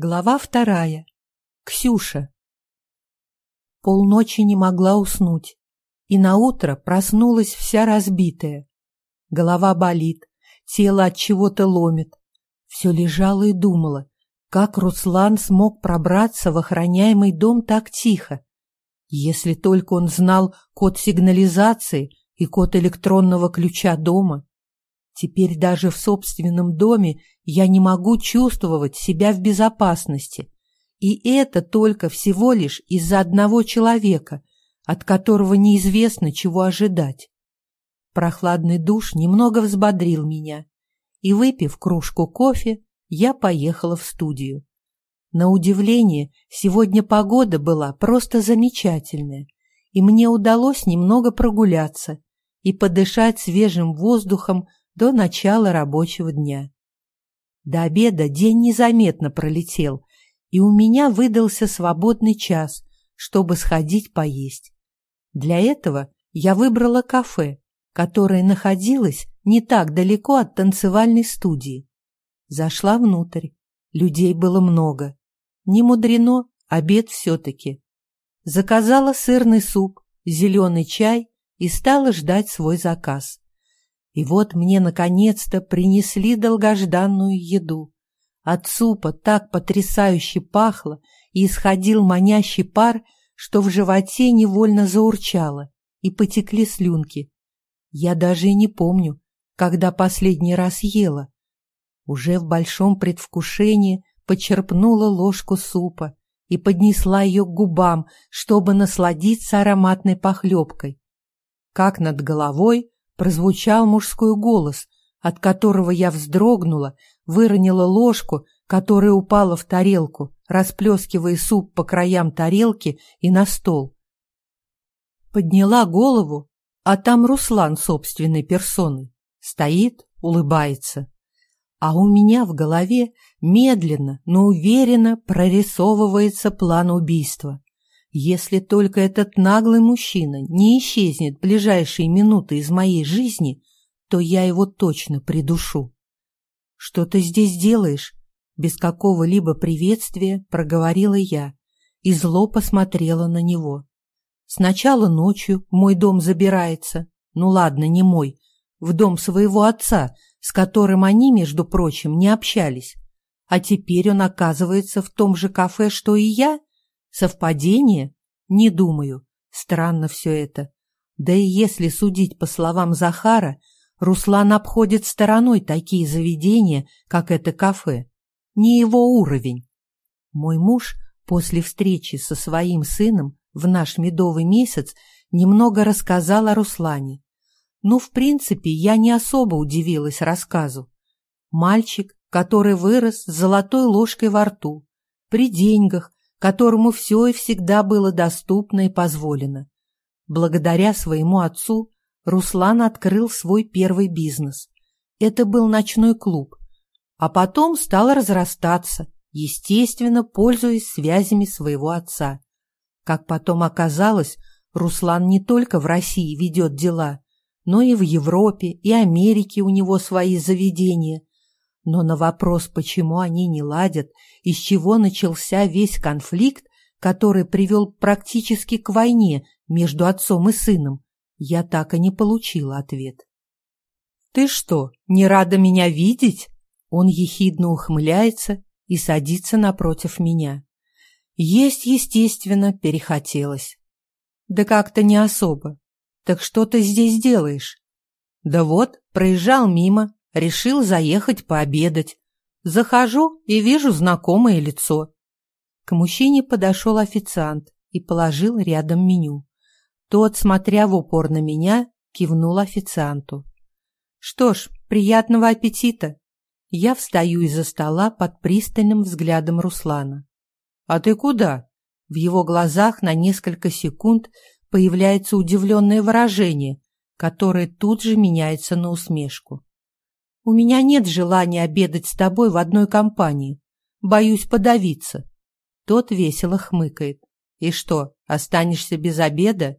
Глава вторая. Ксюша. Полночи не могла уснуть, и наутро проснулась вся разбитая. Голова болит, тело от чего-то ломит. Все лежала и думала, как Руслан смог пробраться в охраняемый дом так тихо. Если только он знал код сигнализации и код электронного ключа дома. Теперь даже в собственном доме я не могу чувствовать себя в безопасности. И это только всего лишь из-за одного человека, от которого неизвестно, чего ожидать. Прохладный душ немного взбодрил меня, и, выпив кружку кофе, я поехала в студию. На удивление, сегодня погода была просто замечательная, и мне удалось немного прогуляться и подышать свежим воздухом до начала рабочего дня. До обеда день незаметно пролетел, и у меня выдался свободный час, чтобы сходить поесть. Для этого я выбрала кафе, которое находилось не так далеко от танцевальной студии. Зашла внутрь. Людей было много. Не мудрено, обед все-таки. Заказала сырный суп, зеленый чай и стала ждать свой заказ. И вот мне наконец-то принесли долгожданную еду. От супа так потрясающе пахло и исходил манящий пар, что в животе невольно заурчало, и потекли слюнки. Я даже и не помню, когда последний раз ела. Уже в большом предвкушении почерпнула ложку супа и поднесла ее к губам, чтобы насладиться ароматной похлебкой. Как над головой прозвучал мужской голос, от которого я вздрогнула, выронила ложку, которая упала в тарелку, расплескивая суп по краям тарелки и на стол. Подняла голову, а там Руслан собственной персоной. Стоит, улыбается. А у меня в голове медленно, но уверенно прорисовывается план убийства. Если только этот наглый мужчина не исчезнет в ближайшие минуты из моей жизни, то я его точно придушу. «Что ты здесь делаешь?» Без какого-либо приветствия проговорила я и зло посмотрела на него. Сначала ночью в мой дом забирается, ну ладно, не мой, в дом своего отца, с которым они, между прочим, не общались. А теперь он оказывается в том же кафе, что и я? Совпадение? Не думаю. Странно все это. Да и если судить по словам Захара, Руслан обходит стороной такие заведения, как это кафе. Не его уровень. Мой муж после встречи со своим сыном в наш медовый месяц немного рассказал о Руслане. Ну, в принципе, я не особо удивилась рассказу. Мальчик, который вырос с золотой ложкой во рту, при деньгах, которому все и всегда было доступно и позволено. Благодаря своему отцу Руслан открыл свой первый бизнес. Это был ночной клуб, а потом стал разрастаться, естественно, пользуясь связями своего отца. Как потом оказалось, Руслан не только в России ведет дела, но и в Европе и Америке у него свои заведения, но на вопрос, почему они не ладят, из чего начался весь конфликт, который привел практически к войне между отцом и сыном, я так и не получила ответ. «Ты что, не рада меня видеть?» Он ехидно ухмыляется и садится напротив меня. Есть, естественно, перехотелось. Да как-то не особо. Так что ты здесь делаешь? Да вот, проезжал мимо, Решил заехать пообедать. Захожу и вижу знакомое лицо. К мужчине подошел официант и положил рядом меню. Тот, смотря в упор на меня, кивнул официанту. «Что ж, приятного аппетита!» Я встаю из-за стола под пристальным взглядом Руслана. «А ты куда?» В его глазах на несколько секунд появляется удивленное выражение, которое тут же меняется на усмешку. У меня нет желания обедать с тобой в одной компании. Боюсь подавиться. Тот весело хмыкает. И что, останешься без обеда?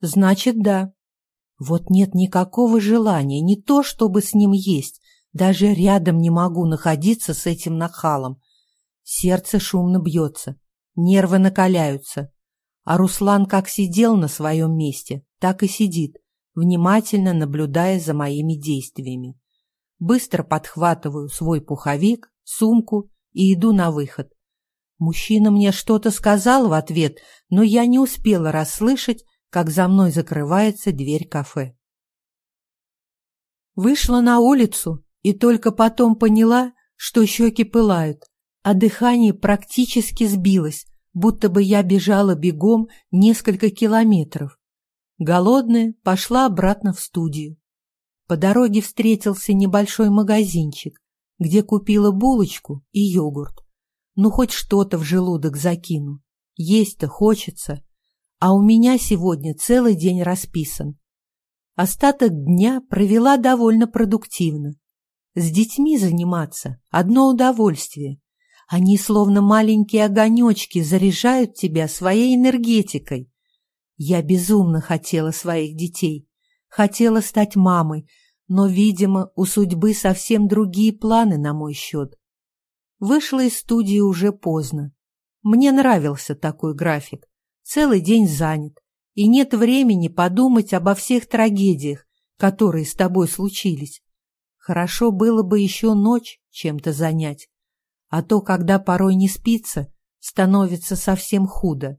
Значит, да. Вот нет никакого желания, не то чтобы с ним есть, даже рядом не могу находиться с этим нахалом. Сердце шумно бьется, нервы накаляются. А Руслан как сидел на своем месте, так и сидит, внимательно наблюдая за моими действиями. Быстро подхватываю свой пуховик, сумку и иду на выход. Мужчина мне что-то сказал в ответ, но я не успела расслышать, как за мной закрывается дверь кафе. Вышла на улицу и только потом поняла, что щеки пылают, а дыхание практически сбилось, будто бы я бежала бегом несколько километров. Голодная пошла обратно в студию. По дороге встретился небольшой магазинчик, где купила булочку и йогурт. Ну, хоть что-то в желудок закину. Есть-то хочется. А у меня сегодня целый день расписан. Остаток дня провела довольно продуктивно. С детьми заниматься – одно удовольствие. Они, словно маленькие огонечки, заряжают тебя своей энергетикой. Я безумно хотела своих детей, хотела стать мамой, но, видимо, у судьбы совсем другие планы на мой счет. Вышла из студии уже поздно. Мне нравился такой график. Целый день занят, и нет времени подумать обо всех трагедиях, которые с тобой случились. Хорошо было бы еще ночь чем-то занять, а то, когда порой не спится, становится совсем худо.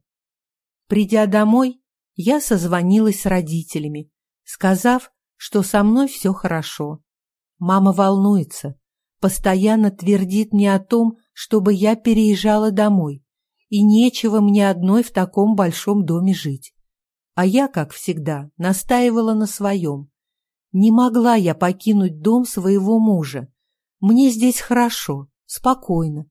Придя домой, я созвонилась с родителями, сказав, что со мной все хорошо. Мама волнуется, постоянно твердит мне о том, чтобы я переезжала домой, и нечего мне одной в таком большом доме жить. А я, как всегда, настаивала на своем. Не могла я покинуть дом своего мужа. Мне здесь хорошо, спокойно.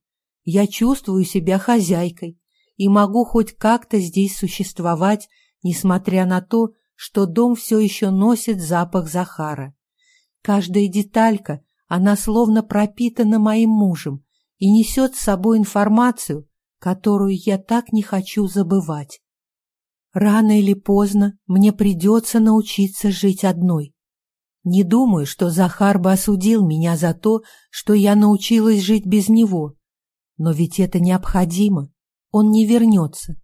Я чувствую себя хозяйкой и могу хоть как-то здесь существовать, несмотря на то, что дом все еще носит запах Захара. Каждая деталька она словно пропитана моим мужем и несет с собой информацию, которую я так не хочу забывать. Рано или поздно мне придется научиться жить одной. Не думаю, что Захар бы осудил меня за то, что я научилась жить без него. Но ведь это необходимо. Он не вернется.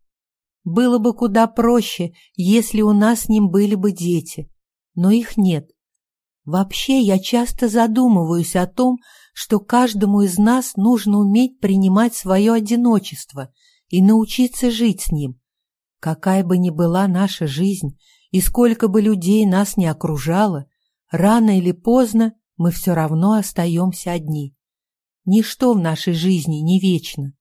Было бы куда проще, если у нас с ним были бы дети. Но их нет. Вообще я часто задумываюсь о том, что каждому из нас нужно уметь принимать свое одиночество и научиться жить с ним. Какая бы ни была наша жизнь и сколько бы людей нас не окружало, рано или поздно мы все равно остаемся одни. Ничто в нашей жизни не вечно.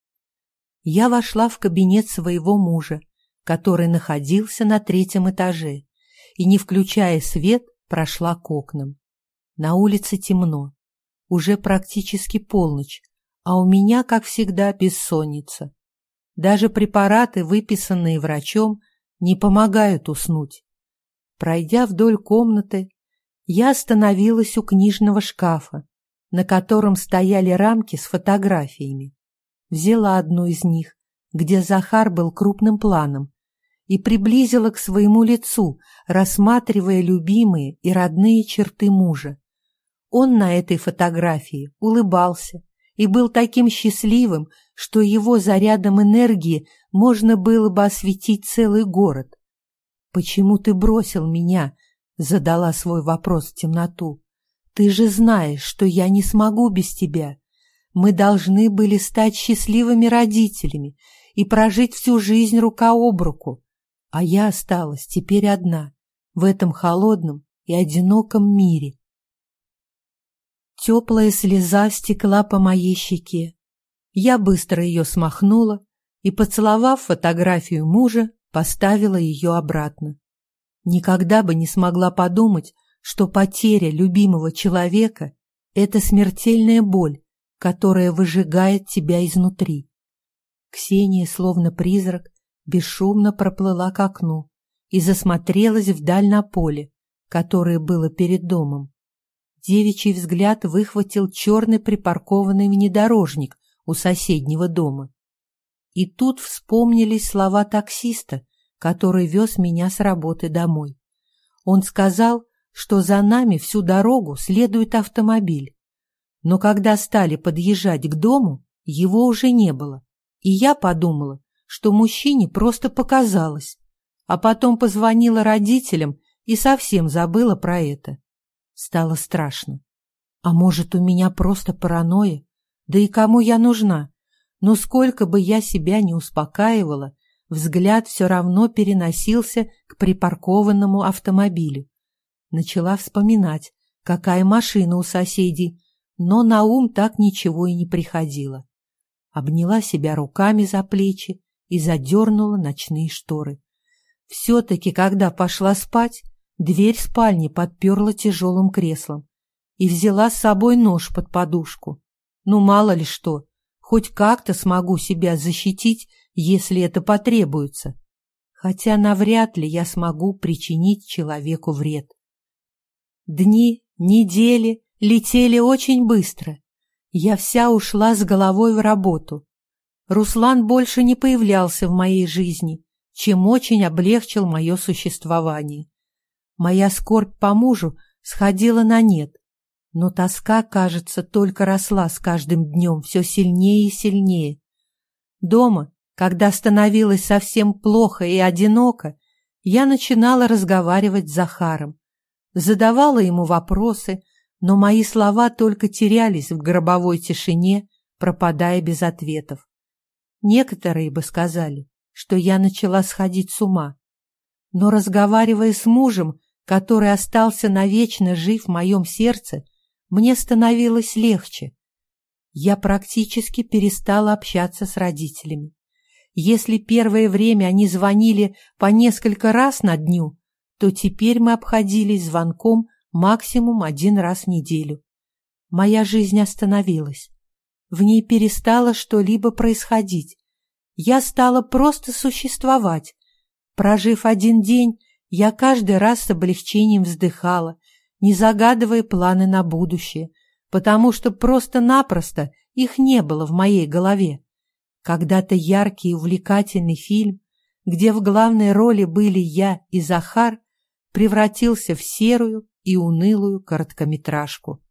Я вошла в кабинет своего мужа, который находился на третьем этаже, и, не включая свет, прошла к окнам. На улице темно, уже практически полночь, а у меня, как всегда, бессонница. Даже препараты, выписанные врачом, не помогают уснуть. Пройдя вдоль комнаты, я остановилась у книжного шкафа, на котором стояли рамки с фотографиями. Взяла одну из них, где Захар был крупным планом, и приблизила к своему лицу, рассматривая любимые и родные черты мужа. Он на этой фотографии улыбался и был таким счастливым, что его зарядом энергии можно было бы осветить целый город. «Почему ты бросил меня?» — задала свой вопрос в темноту. «Ты же знаешь, что я не смогу без тебя. Мы должны были стать счастливыми родителями и прожить всю жизнь рука об руку. А я осталась теперь одна в этом холодном и одиноком мире. Теплая слеза стекла по моей щеке. Я быстро ее смахнула и, поцеловав фотографию мужа, поставила ее обратно. Никогда бы не смогла подумать, что потеря любимого человека — это смертельная боль, которая выжигает тебя изнутри. Ксения, словно призрак, бесшумно проплыла к окну и засмотрелась вдаль на поле, которое было перед домом. Девичий взгляд выхватил черный припаркованный внедорожник у соседнего дома. И тут вспомнились слова таксиста, который вез меня с работы домой. Он сказал, что за нами всю дорогу следует автомобиль. Но когда стали подъезжать к дому, Его уже не было, и я подумала, что мужчине просто показалось, а потом позвонила родителям и совсем забыла про это. Стало страшно. А может, у меня просто паранойя? Да и кому я нужна? Но сколько бы я себя не успокаивала, взгляд все равно переносился к припаркованному автомобилю. Начала вспоминать, какая машина у соседей, но на ум так ничего и не приходило. Обняла себя руками за плечи и задернула ночные шторы. Все-таки, когда пошла спать, дверь спальни подперла тяжелым креслом и взяла с собой нож под подушку. Ну, мало ли что, хоть как-то смогу себя защитить, если это потребуется. Хотя навряд ли я смогу причинить человеку вред. Дни, недели летели очень быстро. Я вся ушла с головой в работу. Руслан больше не появлялся в моей жизни, чем очень облегчил мое существование. Моя скорбь по мужу сходила на нет, но тоска, кажется, только росла с каждым днем все сильнее и сильнее. Дома, когда становилось совсем плохо и одиноко, я начинала разговаривать с Захаром задавала ему вопросы, но мои слова только терялись в гробовой тишине, пропадая без ответов. Некоторые бы сказали, что я начала сходить с ума. Но разговаривая с мужем, который остался навечно жив в моем сердце, мне становилось легче. Я практически перестала общаться с родителями. Если первое время они звонили по несколько раз на дню, то теперь мы обходились звонком максимум один раз в неделю. Моя жизнь остановилась. В ней перестало что-либо происходить. Я стала просто существовать. Прожив один день, я каждый раз с облегчением вздыхала, не загадывая планы на будущее, потому что просто-напросто их не было в моей голове. Когда-то яркий и увлекательный фильм, где в главной роли были я и Захар, превратился в серую и унылую короткометражку.